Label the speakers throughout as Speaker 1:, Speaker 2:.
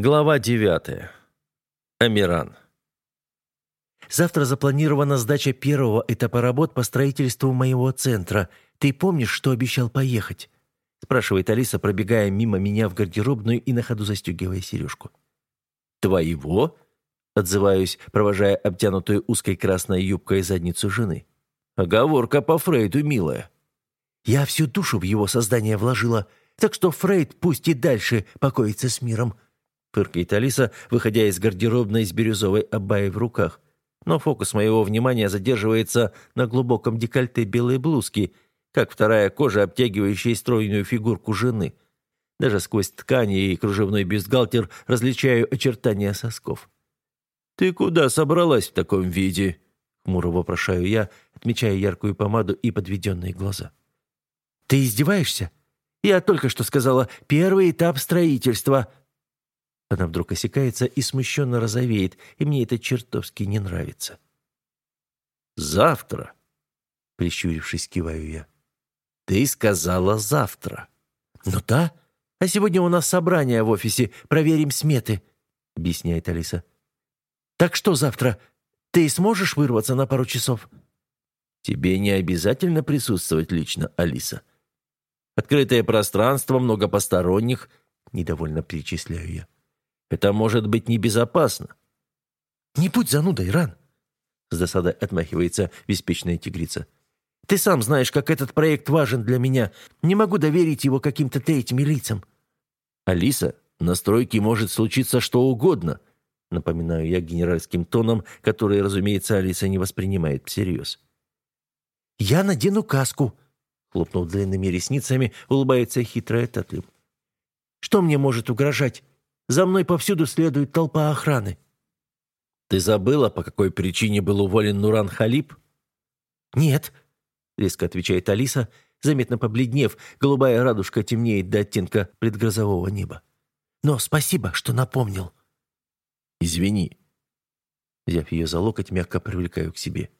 Speaker 1: Глава 9. Амиран.
Speaker 2: Завтра запланирована сдача первого этапа работ по строительству моего центра. Ты помнишь, что обещал поехать? спрашивает Алиса, пробегая мимо меня в гардеробную и на ходу застегивая сережку.
Speaker 1: Твоего? отзываюсь, провожая обтянутую узкой красной юбкой задницу жены. Оговорка по Фрейду, милая.
Speaker 2: Я всю душу в его создание вложила, так что Фрейд пусть и дальше покоится с миром.
Speaker 1: Фыркает Алиса, выходя из гардеробной с бирюзовой абайей в руках. Но фокус моего внимания задерживается на глубоком декольте белой блузки, как вторая кожа, обтягивающая стройную фигурку жены. Даже сквозь ткани и кружевной бюстгальтер различаю очертания сосков. «Ты куда собралась в таком виде?» — хмуро вопрошаю я, отмечая яркую помаду и подведенные глаза.
Speaker 2: «Ты издеваешься? Я только что сказала «первый этап строительства», она вдруг осекается и смущенно розовеет, и мне это чертовски не нравится.
Speaker 1: «Завтра?» — прищурившись, киваю я. «Ты сказала завтра».
Speaker 2: «Ну да. А сегодня у нас собрание в офисе. Проверим сметы», — объясняет Алиса. «Так что завтра? Ты сможешь вырваться на пару часов?»
Speaker 1: «Тебе не обязательно присутствовать лично, Алиса. Открытое пространство, много посторонних», — недовольно перечисляю я. Это может быть небезопасно».
Speaker 2: «Не будь занудой, Ран!» С досадой отмахивается беспечная тигрица. «Ты сам знаешь, как этот проект важен для меня. Не могу доверить его каким-то третьим лицам».
Speaker 1: «Алиса, на стройке может случиться что угодно», напоминаю я генеральским тоном, который, разумеется, Алиса не воспринимает всерьез.
Speaker 2: «Я надену каску», хлопнув длинными ресницами, улыбается хитрая Татлим. «Что мне может угрожать? За мной повсюду следует толпа охраны».
Speaker 1: «Ты забыла, по какой причине был уволен Нуран Халиб?»
Speaker 2: «Нет», — резко отвечает Алиса, заметно побледнев, голубая радужка темнеет до оттенка предгрозового неба. «Но спасибо, что напомнил».
Speaker 1: «Извини». Взяв ее за локоть, мягко привлекаю к себе.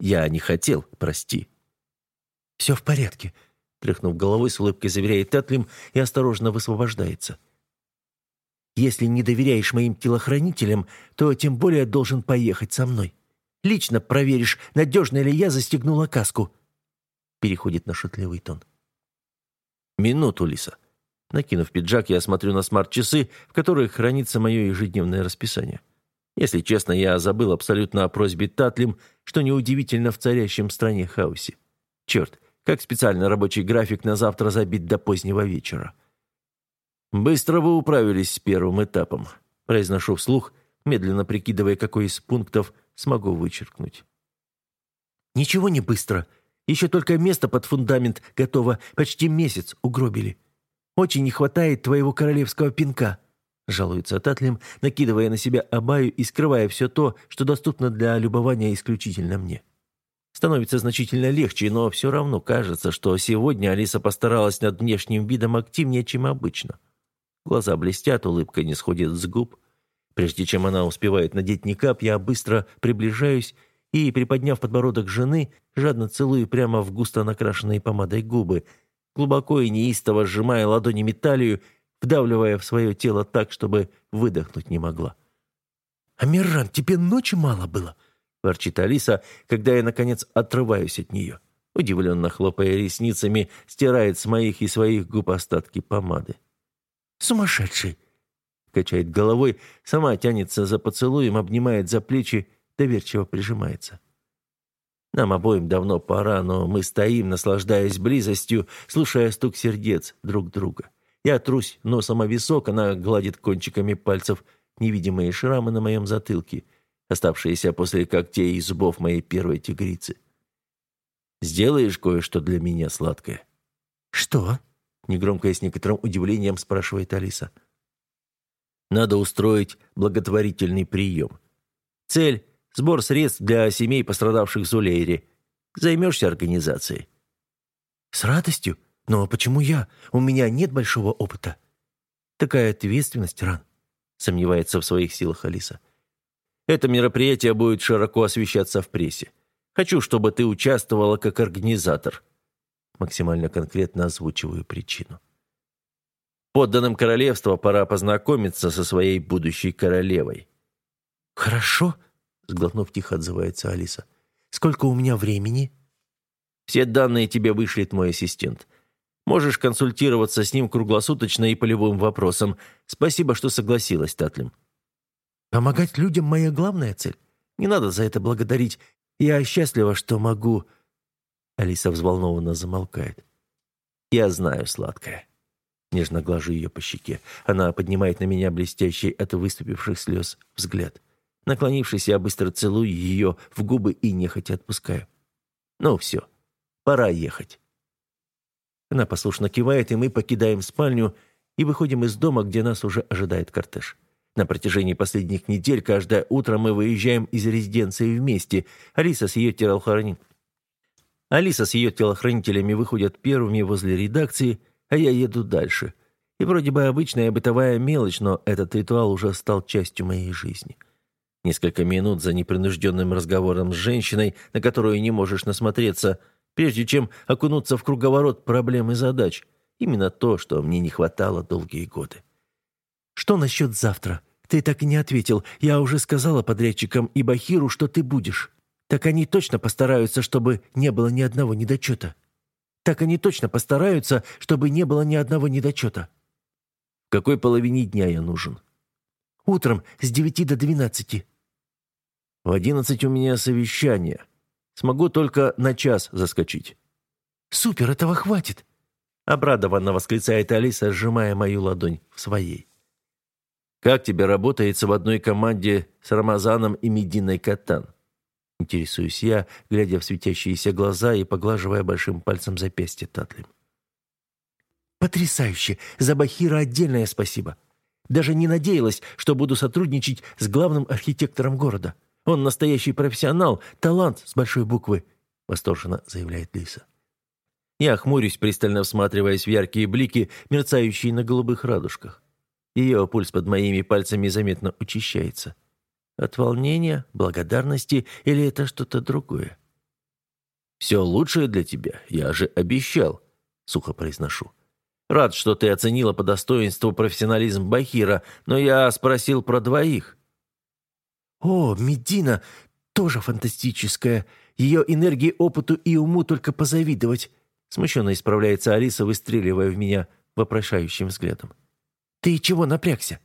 Speaker 1: «Я не хотел, прости».
Speaker 2: «Все в порядке», — тряхнув головой, с улыбкой заверяет Татлим и осторожно высвобождается. Если не доверяешь моим телохранителям, то тем более должен поехать со мной. Лично проверишь, надежно ли я застегнула каску». Переходит на шутливый тон.
Speaker 1: «Минуту, Лиса». Накинув пиджак, я смотрю на смарт-часы, в которых хранится мое ежедневное расписание. Если честно, я забыл абсолютно о просьбе Татлим, что неудивительно в царящем стране хаосе. Черт, как специально рабочий график на завтра забит до позднего вечера. «Быстро вы управились с первым этапом», – произношу вслух, медленно прикидывая, какой из пунктов смогу вычеркнуть.
Speaker 2: «Ничего не быстро. Еще только место под фундамент готово. Почти месяц угробили. Очень не хватает твоего королевского пинка», – жалуется Татлим, накидывая на себя абаю и скрывая все то, что доступно для любования исключительно мне. Становится значительно легче, но все равно кажется, что сегодня Алиса постаралась над внешним видом активнее, чем обычно. Глаза блестят, улыбка не сходит с губ. Прежде чем она успевает надеть никап, я быстро приближаюсь и, приподняв подбородок жены, жадно целую прямо в густо накрашенные помадой губы, глубоко и неистово сжимая ладонями талию, вдавливая в свое тело так, чтобы выдохнуть не могла. «Амиран, тебе ночи мало было?» – ворчит Алиса, когда я, наконец, отрываюсь от нее. Удивленно хлопая ресницами, стирает с моих и своих губ остатки помады. Сумасшедший!» Качает головой, сама тянется за поцелуем, обнимает за плечи, доверчиво прижимается. Нам обоим давно пора, но мы стоим, наслаждаясь близостью, слушая стук сердец друг друга. Я трусь носом о висок, она гладит кончиками пальцев невидимые шрамы на моем затылке, оставшиеся после когтей и зубов моей первой тигрицы. «Сделаешь кое-что для меня, сладкое?» «Что?» Негромко и с некоторым удивлением спрашивает Алиса. Надо устроить благотворительный прием. Цель – сбор средств для семей, пострадавших в Зулейре. Займешься организацией? С радостью. Но почему я? У меня нет большого опыта. Такая ответственность, Ран. Сомневается в своих силах Алиса. Это мероприятие будет широко освещаться в прессе. Хочу, чтобы ты участвовала как организатор максимально конкретно озвучиваю причину.
Speaker 1: Подданным королевства пора познакомиться со своей будущей королевой».
Speaker 2: «Хорошо», — сглотнув тихо, отзывается Алиса. «Сколько у меня времени?»
Speaker 1: «Все данные тебе вышлет мой ассистент. Можешь консультироваться с ним круглосуточно и по любым вопросам. Спасибо, что согласилась, Татлим».
Speaker 2: «Помогать людям — моя главная цель. Не надо за это благодарить. Я счастлива, что могу...» Алиса взволнованно замолкает.
Speaker 1: «Я знаю, сладкая». Нежно глажу ее по щеке. Она поднимает на меня блестящий от выступивших слез взгляд. Наклонившись, я быстро целую ее в губы и нехотя отпускаю. «Ну все, пора ехать». Она послушно кивает, и мы покидаем спальню и выходим из дома, где нас уже ожидает кортеж. На протяжении последних недель каждое утро мы выезжаем из резиденции вместе. Алиса с ее телохранителями. Алиса с ее телохранителями выходят первыми возле редакции, а я еду дальше. И вроде бы обычная бытовая мелочь, но этот ритуал уже стал частью моей жизни. Несколько минут за непринужденным разговором с женщиной, на которую не можешь насмотреться – прежде чем окунуться в круговорот проблем и задач. Именно то, что мне не хватало долгие годы.
Speaker 2: «Что насчет завтра? Ты так и не ответил. Я уже сказала подрядчикам и Бахиру, что ты будешь. Так они точно постараются, чтобы не было ни одного недочета. Так они точно постараются, чтобы не было ни одного недочета».
Speaker 1: «В какой половине дня я нужен?»
Speaker 2: «Утром с девяти до двенадцати».
Speaker 1: «В одиннадцать у меня совещание». Смогу только на час заскочить».
Speaker 2: «Супер, этого хватит!»
Speaker 1: Обрадованно восклицает Алиса, сжимая мою ладонь в своей. «Как тебе работается в одной команде с Рамазаном и Мединой Катан?» Интересуюсь я, глядя в светящиеся глаза и поглаживая большим пальцем запястье Татлим.
Speaker 2: «Потрясающе! За Бахира отдельное спасибо. Даже не надеялась, что буду сотрудничать с главным архитектором города. Он настоящий профессионал, талант с большой буквы», — восторженно заявляет Лиса.
Speaker 1: Я хмурюсь, пристально всматриваясь в яркие блики, мерцающие на голубых радужках. Ее пульс под моими пальцами заметно учащается. От волнения, благодарности или это что-то другое? «Все лучшее для тебя, я же обещал», — сухо произношу. «Рад, что ты оценила по достоинству профессионализм Бахира, но я спросил про двоих».
Speaker 2: «О, Медина тоже фантастическая. Ее энергии, опыту и уму только позавидовать», смущенно исправляется Алиса, выстреливая в меня вопрошающим взглядом. «Ты чего напрягся?»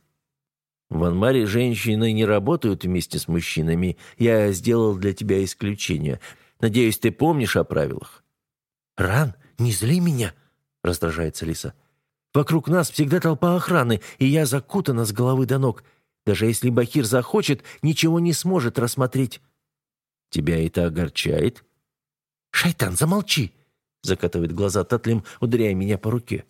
Speaker 1: «В Анмаре женщины не работают вместе с мужчинами. Я сделал для тебя исключение. Надеюсь, ты помнишь о правилах?»
Speaker 2: «Ран, не зли меня!» — раздражается Лиса. «Вокруг нас всегда толпа охраны, и я закутана с головы до ног. Даже если Бахир захочет, ничего не сможет рассмотреть.
Speaker 1: Тебя это огорчает?
Speaker 2: Шайтан, замолчи! Закатывает глаза Татлим, ударяя меня по руке.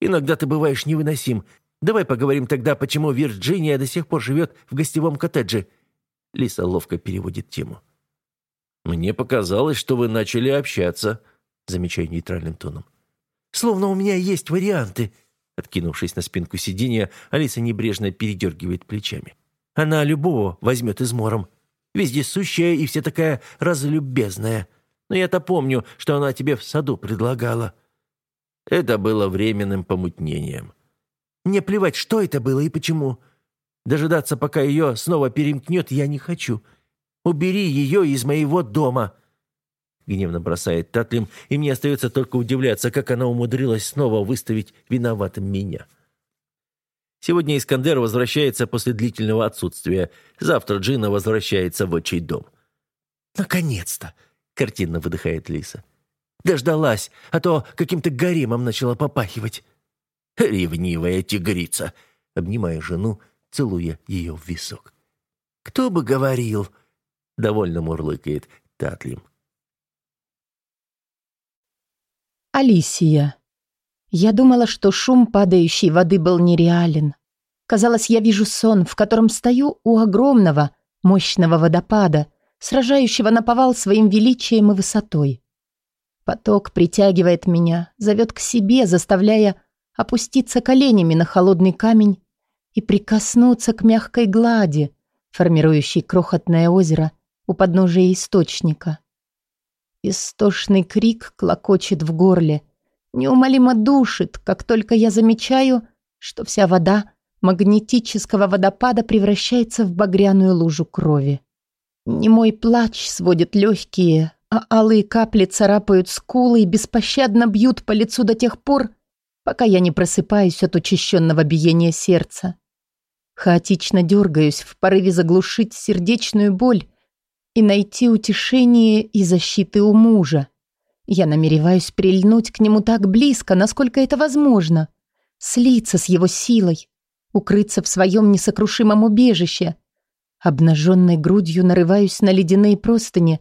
Speaker 2: Иногда ты бываешь невыносим. Давай поговорим тогда, почему Вирджиния до сих пор живет в гостевом коттедже. Лиса ловко переводит тему.
Speaker 1: «Мне показалось, что вы начали общаться», замечаю нейтральным тоном.
Speaker 2: «Словно у меня есть варианты», Откинувшись на спинку сиденья, Алиса небрежно передергивает плечами. «Она любого возьмет измором. Вездесущая и вся такая разлюбезная. Но я-то помню, что она тебе в саду предлагала».
Speaker 1: Это было временным помутнением.
Speaker 2: «Мне плевать, что это было и почему. Дожидаться, пока ее снова перемкнет, я не хочу. Убери ее из моего дома». Гневно бросает Татлим, и мне остается только удивляться, как она умудрилась снова выставить виноватым меня.
Speaker 1: Сегодня Искандер возвращается после длительного отсутствия. Завтра Джина возвращается в отчий дом.
Speaker 2: «Наконец-то!» — картинно выдыхает Лиса. «Дождалась, а то каким-то гаремом начала попахивать».
Speaker 1: «Ревнивая тигрица!» — обнимая жену, целуя ее в висок.
Speaker 2: «Кто бы говорил?»
Speaker 1: — довольно мурлыкает Татлим.
Speaker 3: Алисия. Я думала, что шум падающей воды был нереален. Казалось, я вижу сон, в котором стою у огромного, мощного водопада, сражающего наповал своим величием и высотой. Поток притягивает меня, зовет к себе, заставляя опуститься коленями на холодный камень и прикоснуться к мягкой глади, формирующей крохотное озеро у подножия источника. Истошный крик клокочет в горле, неумолимо душит, как только я замечаю что вся вода магнетического водопада превращается в багряную лужу крови. Не мой плач сводит легкие, а алые капли царапают скулы и беспощадно бьют по лицу до тех пор, пока я не просыпаюсь от учащенного биения сердца. Хаотично дергаюсь в порыве заглушить сердечную боль и найти утешение и защиты у мужа. Я намереваюсь прильнуть к нему так близко, насколько это возможно, слиться с его силой, укрыться в своем несокрушимом убежище. Обнаженной грудью нарываюсь на ледяные простыни,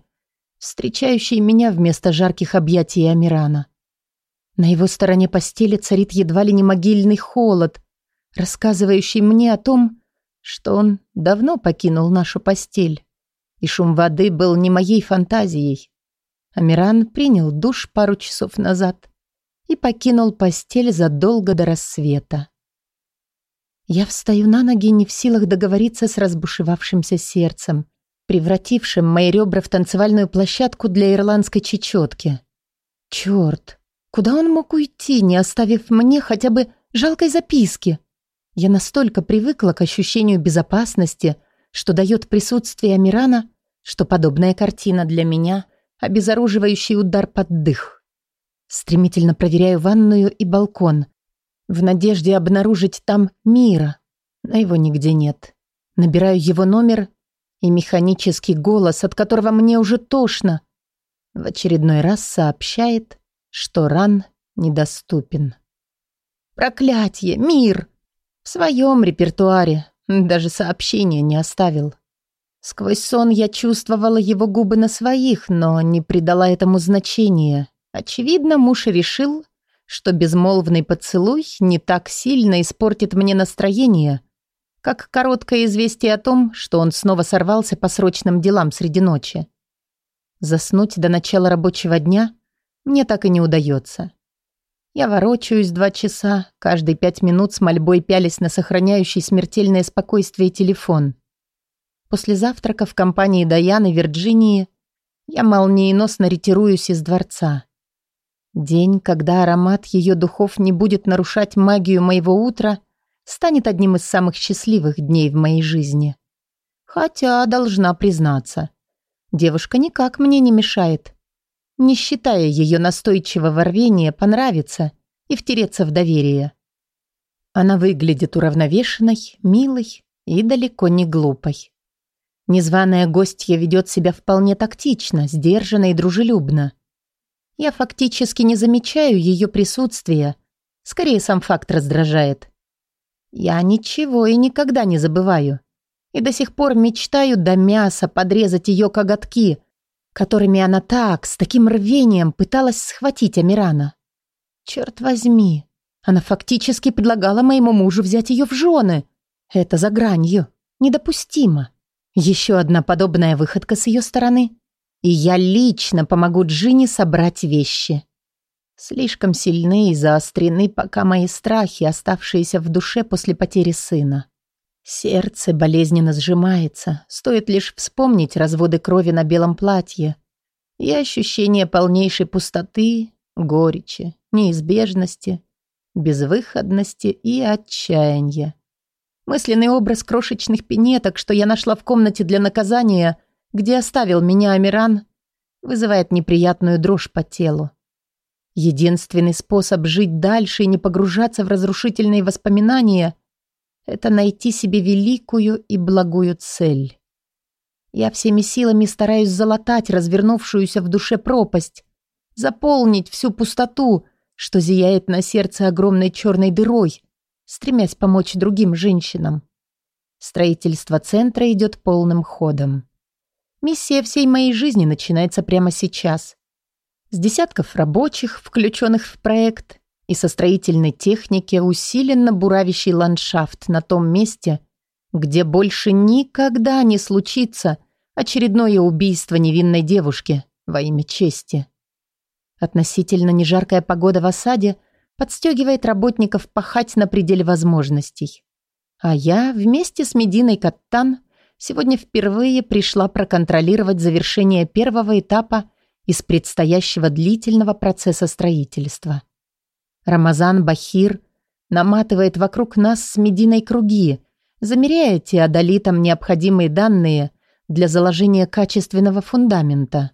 Speaker 3: встречающие меня вместо жарких объятий Амирана. На его стороне постели царит едва ли не могильный холод, рассказывающий мне о том, что он давно покинул нашу постель, и шум воды был не моей фантазией. Амиран принял душ пару часов назад и покинул постель задолго до рассвета. Я встаю на ноги, не в силах договориться с разбушевавшимся сердцем, превратившим мои ребра в танцевальную площадку для ирландской чечетки. Черт, куда он мог уйти, не оставив мне хотя бы жалкой записки? Я настолько привыкла к ощущению безопасности, что дает присутствие Амирана, что подобная картина для меня — обезоруживающий удар под дых. Стремительно проверяю ванную и балкон, в надежде обнаружить там Мира, но его нигде нет. Набираю его номер, и механический голос, от которого мне уже тошно, в очередной раз сообщает, что ран недоступен. «Проклятье! Мир!» В своем репертуаре даже сообщения не оставил. Сквозь сон я чувствовала его губы на своих, но не придала этому значения. Очевидно, муж решил, что безмолвный поцелуй не так сильно испортит мне настроение, как короткое известие о том, что он снова сорвался по срочным делам среди ночи. Заснуть до начала рабочего дня мне так и не удается. Я ворочаюсь два часа, каждые пять минут с мольбой пялись на сохраняющий смертельное спокойствие телефон. После завтрака в компании Даяны Вирджинии я молниеносно ретируюсь из дворца. День, когда аромат ее духов не будет нарушать магию моего утра, станет одним из самых счастливых дней в моей жизни. Хотя, должна признаться, девушка никак мне не мешает не считая ее настойчивого рвения понравиться и втереться в доверие. Она выглядит уравновешенной, милой и далеко не глупой. Незваная гостья ведет себя вполне тактично, сдержанно и дружелюбно. Я фактически не замечаю ее присутствия, скорее сам факт раздражает. Я ничего и никогда не забываю. И до сих пор мечтаю до мяса подрезать ее коготки, которыми она так, с таким рвением пыталась схватить Амирана. Черт возьми, она фактически предлагала моему мужу взять ее в жены. Это за гранью. Недопустимо. Еще одна подобная выходка с ее стороны. И я лично помогу Джинни собрать вещи. Слишком сильны и заострены пока мои страхи, оставшиеся в душе после потери сына. Сердце болезненно сжимается, стоит лишь вспомнить разводы крови на белом платье и ощущение полнейшей пустоты, горечи, неизбежности, безвыходности и отчаяния. Мысленный образ крошечных пинеток, что я нашла в комнате для наказания, где оставил меня Амиран, вызывает неприятную дрожь по телу. Единственный способ жить дальше и не погружаться в разрушительные воспоминания – это найти себе великую и благую цель. Я всеми силами стараюсь залатать развернувшуюся в душе пропасть, заполнить всю пустоту, что зияет на сердце огромной черной дырой, стремясь помочь другим женщинам. Строительство центра идет полным ходом. Миссия всей моей жизни начинается прямо сейчас. С десятков рабочих, включенных в проект, и со строительной техники усиленно буравящий ландшафт на том месте, где больше никогда не случится очередное убийство невинной девушки во имя чести. Относительно нежаркая погода в осаде подстегивает работников пахать на пределе возможностей. А я вместе с Мединой Каттан сегодня впервые пришла проконтролировать завершение первого этапа из предстоящего длительного процесса строительства – Рамазан Бахир наматывает вокруг нас с Мединой круги, замеряя теодолитам необходимые данные для заложения качественного фундамента.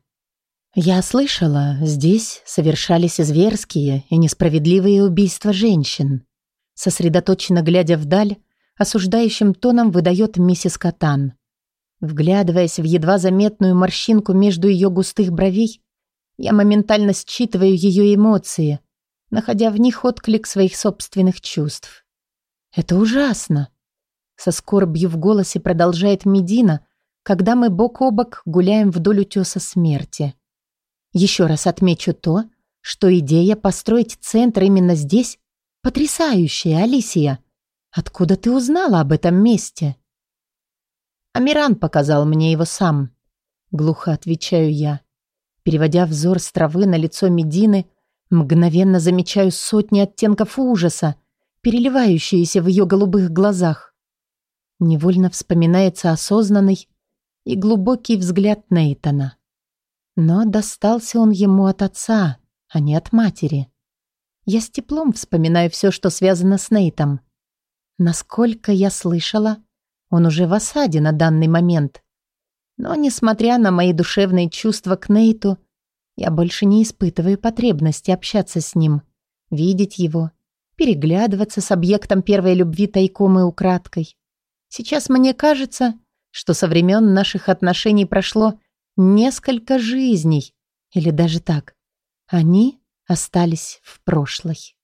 Speaker 3: Я слышала, здесь совершались зверские и несправедливые убийства женщин. Сосредоточенно глядя вдаль, осуждающим тоном выдает миссис Катан. Вглядываясь в едва заметную морщинку между ее густых бровей, я моментально считываю ее эмоции, находя в них отклик своих собственных чувств. Это ужасно. Со скорбью в голосе продолжает Медина, когда мы бок о бок гуляем вдоль утеса смерти. Еще раз отмечу то, что идея построить центр именно здесь потрясающая, Алисия. Откуда ты узнала об этом месте? Амиран показал мне его сам. Глухо отвечаю я. Переводя взор с травы на лицо Медины, мгновенно замечаю сотни оттенков ужаса, переливающиеся в ее голубых глазах. Невольно вспоминается осознанный и глубокий взгляд Нейтона. Но достался он ему от отца, а не от матери. Я с теплом вспоминаю все, что связано с Нейтом. Насколько я слышала, он уже в осаде на данный момент. Но, несмотря на мои душевные чувства к Нейту, я больше не испытываю потребности общаться с ним, видеть его, переглядываться с объектом первой любви тайком и украдкой. Сейчас мне кажется, что со времен наших отношений прошло несколько жизней, или даже так. Они остались в прошлой.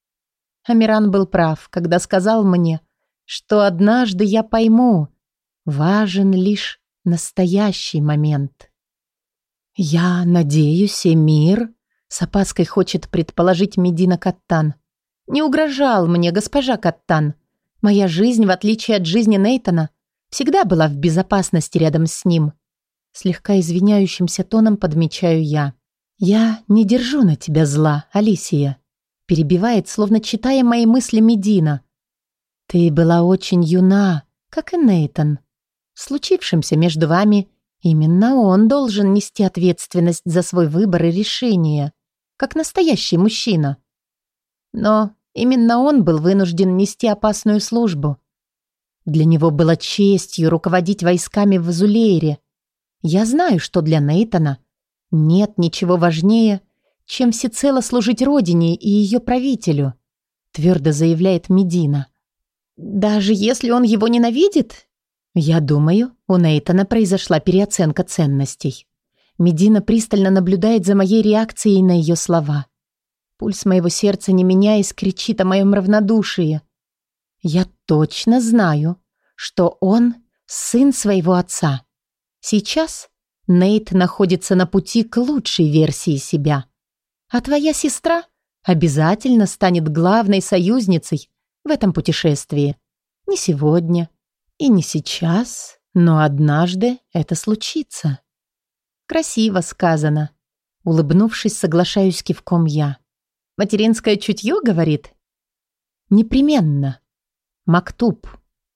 Speaker 3: Амиран был прав, когда сказал мне, что однажды я пойму, важен лишь настоящий момент. «Я надеюсь, Эмир», — с опаской хочет предположить Медина Каттан, «не угрожал мне госпожа Каттан. Моя жизнь, в отличие от жизни Нейтона, всегда была в безопасности рядом с ним». Слегка извиняющимся тоном подмечаю я. «Я не держу на тебя зла, Алисия», — перебивает, словно читая мои мысли Медина. «Ты была очень юна, как и Нейтон. Случившимся между вами именно он должен нести ответственность за свой выбор и решение, как настоящий мужчина. Но именно он был вынужден нести опасную службу. Для него было честью руководить войсками в Зулейре. Я знаю, что для Нейтона нет ничего важнее, чем всецело служить родине и ее правителю, твердо заявляет Медина. Даже если он его ненавидит, я думаю, у Нейтана произошла переоценка ценностей. Медина пристально наблюдает за моей реакцией на ее слова. Пульс моего сердца, не меняясь, кричит о моем равнодушии. Я точно знаю, что он сын своего отца. Сейчас Нейт находится на пути к лучшей версии себя. А твоя сестра обязательно станет главной союзницей в этом путешествии. Не сегодня, и не сейчас, но однажды это случится. Красиво сказано. Улыбнувшись, соглашаюсь кивком я. Материнское чутье говорит? Непременно. Мактуб.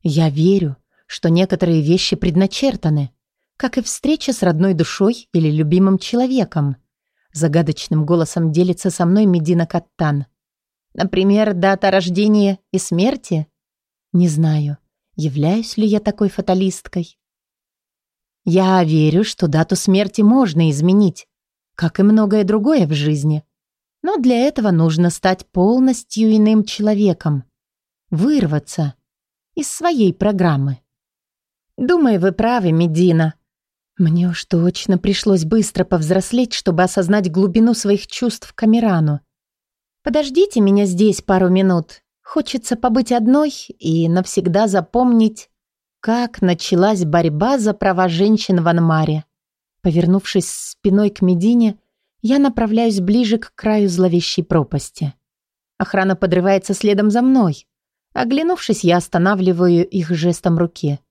Speaker 3: Я верю, что некоторые вещи предначертаны, как и встреча с родной душой или любимым человеком. Загадочным голосом делится со мной Медина Каттан. Например, дата рождения и смерти? Не знаю. Являюсь ли я такой фаталисткой? Я верю, что дату смерти можно изменить, как и многое другое в жизни. Но для этого нужно стать полностью иным человеком. Вырваться из своей программы. Думаю, вы правы, Медина. Мне уж точно пришлось быстро повзрослеть, чтобы осознать глубину своих чувств к Амирану. Подождите меня здесь пару минут. Хочется побыть одной и навсегда запомнить, как началась борьба за права женщин в Анмаре. Повернувшись спиной к Медине, я направляюсь ближе к краю зловещей пропасти. Охрана подрывается следом за мной. Оглянувшись, я останавливаю их жестом руки.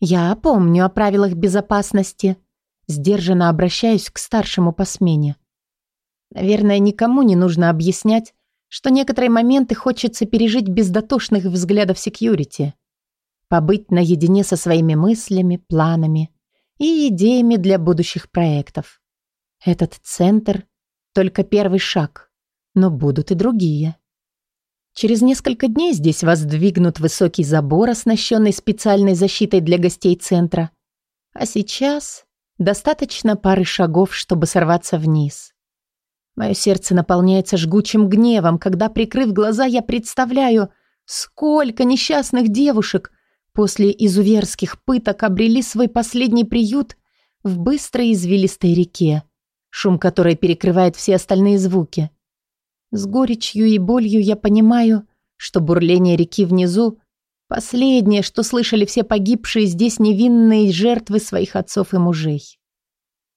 Speaker 3: Я помню о правилах безопасности. Сдержанно обращаюсь к старшему по смене. Наверное, никому не нужно объяснять, что некоторые моменты хочется пережить без дотошных взглядов секьюрити. Побыть наедине со своими мыслями, планами и идеями для будущих проектов. Этот центр — только первый шаг, но будут и другие. Через несколько дней здесь воздвигнут высокий забор, оснащенный специальной защитой для гостей центра. А сейчас достаточно пары шагов, чтобы сорваться вниз. Мое сердце наполняется жгучим гневом, когда, прикрыв глаза, я представляю, сколько несчастных девушек после изуверских пыток обрели свой последний приют в быстрой извилистой реке, шум которой перекрывает все остальные звуки. С горечью и болью я понимаю, что бурление реки внизу – последнее, что слышали все погибшие здесь невинные жертвы своих отцов и мужей.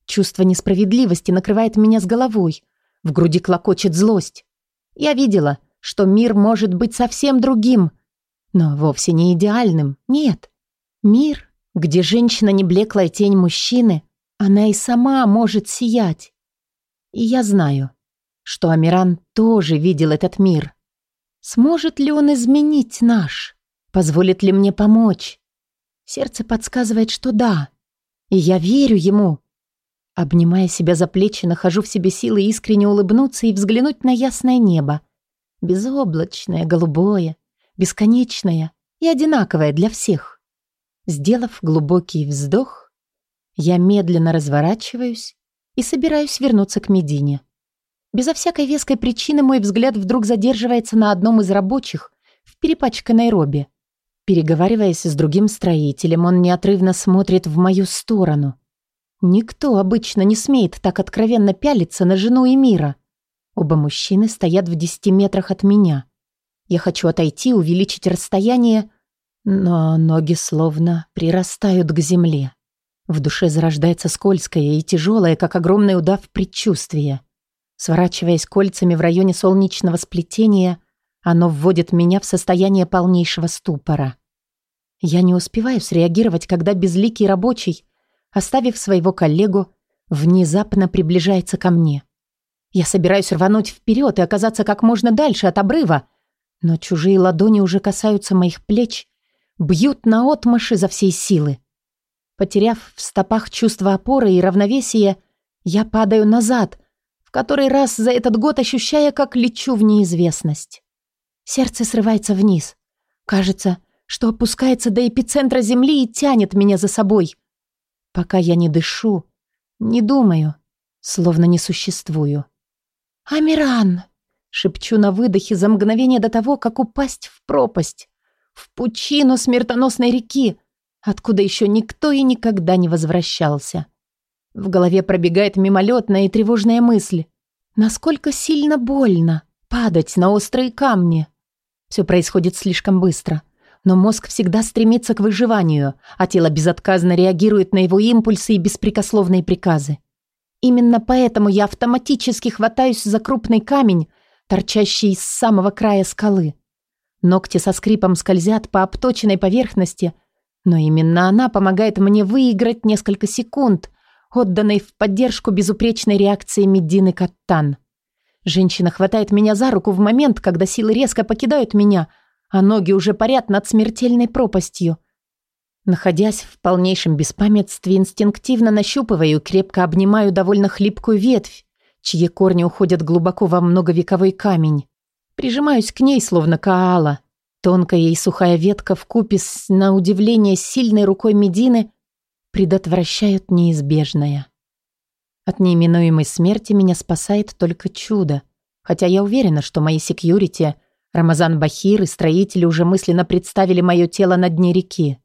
Speaker 3: Чувство несправедливости накрывает меня с головой, в груди клокочет злость. Я видела, что мир может быть совсем другим, но вовсе не идеальным, нет. Мир, где женщина не блеклая тень мужчины, она и сама может сиять. И я знаю, что Амиран тоже видел этот мир. Сможет ли он изменить наш? Позволит ли мне помочь? Сердце подсказывает, что да. И я верю ему. Обнимая себя за плечи, нахожу в себе силы искренне улыбнуться и взглянуть на ясное небо. Безоблачное, голубое, бесконечное и одинаковое для всех. Сделав глубокий вздох, я медленно разворачиваюсь и собираюсь вернуться к Медине. Безо всякой веской причины мой взгляд вдруг задерживается на одном из рабочих в перепачканной робе. Переговариваясь с другим строителем, он неотрывно смотрит в мою сторону. Никто обычно не смеет так откровенно пялиться на жену Эмира. Оба мужчины стоят в десяти метрах от меня. Я хочу отойти, увеличить расстояние, но ноги словно прирастают к земле. В душе зарождается скользкое и тяжелое, как огромный удав, предчувствие. Сворачиваясь кольцами в районе солнечного сплетения, оно вводит меня в состояние полнейшего ступора. Я не успеваю среагировать, когда безликий рабочий, оставив своего коллегу, внезапно приближается ко мне. Я собираюсь рвануть вперед и оказаться как можно дальше от обрыва, но чужие ладони уже касаются моих плеч, бьют наотмашь изо всей силы. Потеряв в стопах чувство опоры и равновесия, я падаю назад, в который раз за этот год ощущая, как лечу в неизвестность. Сердце срывается вниз. Кажется, что опускается до эпицентра земли и тянет меня за собой. Пока я не дышу, не думаю, словно не существую. «Амиран!» — шепчу на выдохе за мгновение до того, как упасть в пропасть, в пучину смертоносной реки, откуда еще никто и никогда не возвращался. В голове пробегает мимолетная и тревожная мысль. Насколько сильно больно падать на острые камни. Все происходит слишком быстро. Но мозг всегда стремится к выживанию, а тело безотказно реагирует на его импульсы и беспрекословные приказы. Именно поэтому я автоматически хватаюсь за крупный камень, торчащий с самого края скалы. Ногти со скрипом скользят по обточенной поверхности, но именно она помогает мне выиграть несколько секунд – отданной в поддержку безупречной реакции Медины Каттан. Женщина хватает меня за руку в момент, когда силы резко покидают меня, а ноги уже парят над смертельной пропастью. Находясь в полнейшем беспамятстве, инстинктивно нащупываю и крепко обнимаю довольно хлипкую ветвь, чьи корни уходят глубоко во многовековой камень. Прижимаюсь к ней, словно каала. Тонкая и сухая ветка в купе с, на удивление, сильной рукой Медины предотвращают неизбежное. От неименуемой смерти меня спасает только чудо, хотя я уверена, что мои секьюрити, Рамазан Бахир и строители уже мысленно представили мое тело на дне реки.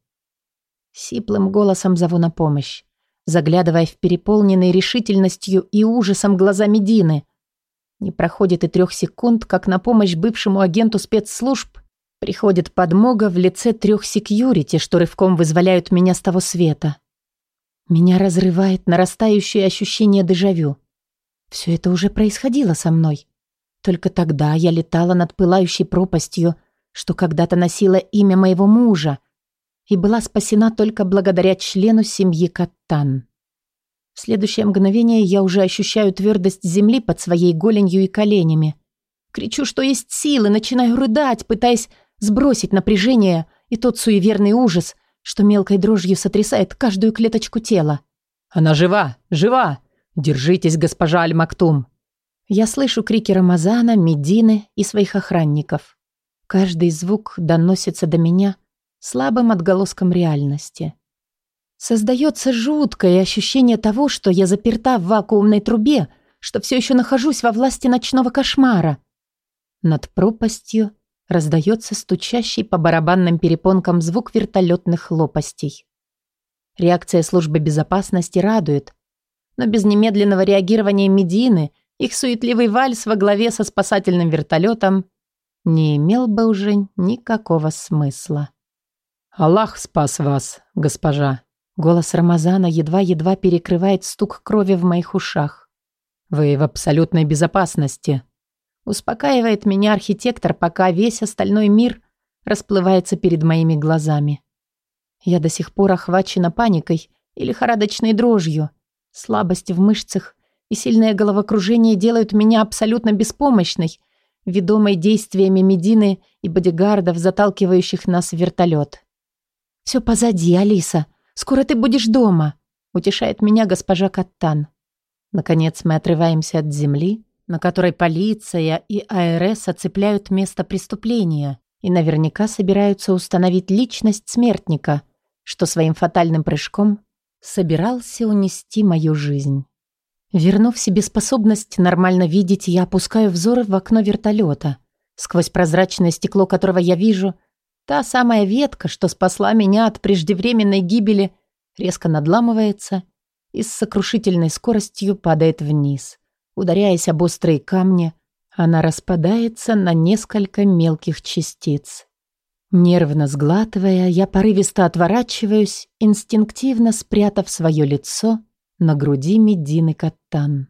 Speaker 3: Сиплым голосом зову на помощь, заглядывая в переполненные решительностью и ужасом глаза Медины. Не проходит и трех секунд, как на помощь бывшему агенту спецслужб приходит подмога в лице трех секьюрити, что рывком вызволяют меня с того света. Меня разрывает нарастающее ощущение дежавю. Все это уже происходило со мной. Только тогда я летала над пылающей пропастью, что когда-то носила имя моего мужа, и была спасена только благодаря члену семьи Каттан. В следующее мгновение я уже ощущаю твердость земли под своей голенью и коленями. Кричу, что есть силы, начинаю рыдать, пытаясь сбросить напряжение и тот суеверный ужас, что мелкой дрожью сотрясает каждую клеточку тела.
Speaker 2: «Она жива! Жива! Держитесь, госпожа Аль-Мактум!»
Speaker 3: Я слышу крики Рамазана, Медины и своих охранников. Каждый звук доносится до меня слабым отголоском реальности. Создается жуткое ощущение того, что я заперта в вакуумной трубе, что все еще нахожусь во власти ночного кошмара. Над пропастью раздается стучащий по барабанным перепонкам звук вертолетных лопастей. Реакция службы безопасности радует, но без немедленного реагирования Медины их суетливый вальс во главе со спасательным вертолетом не имел бы уже никакого смысла.
Speaker 2: «Аллах спас вас, госпожа!»
Speaker 3: Голос Рамазана едва-едва перекрывает стук крови в моих ушах.
Speaker 2: «Вы в абсолютной безопасности!»
Speaker 3: Успокаивает меня архитектор, пока весь остальной мир расплывается перед моими глазами. Я до сих пор охвачена паникой и лихорадочной дрожью. Слабость в мышцах и сильное головокружение делают меня абсолютно беспомощной, ведомой действиями Медины и бодигардов, заталкивающих нас в вертолет. «Все позади, Алиса. Скоро ты будешь дома», — утешает меня госпожа Каттан. Наконец мы отрываемся от земли, на которой полиция и АРС оцепляют место преступления и наверняка собираются установить личность смертника, что своим фатальным прыжком собирался унести мою жизнь. Вернув себе способность нормально видеть, я опускаю взоры в окно вертолета. Сквозь прозрачное стекло, которого я вижу, та самая ветка, что спасла меня от преждевременной гибели, резко надламывается и с сокрушительной скоростью падает вниз. Ударяясь об острые камни, она распадается на несколько мелких частиц. Нервно сглатывая, я порывисто отворачиваюсь, инстинктивно спрятав свое лицо на груди Медины Каттан.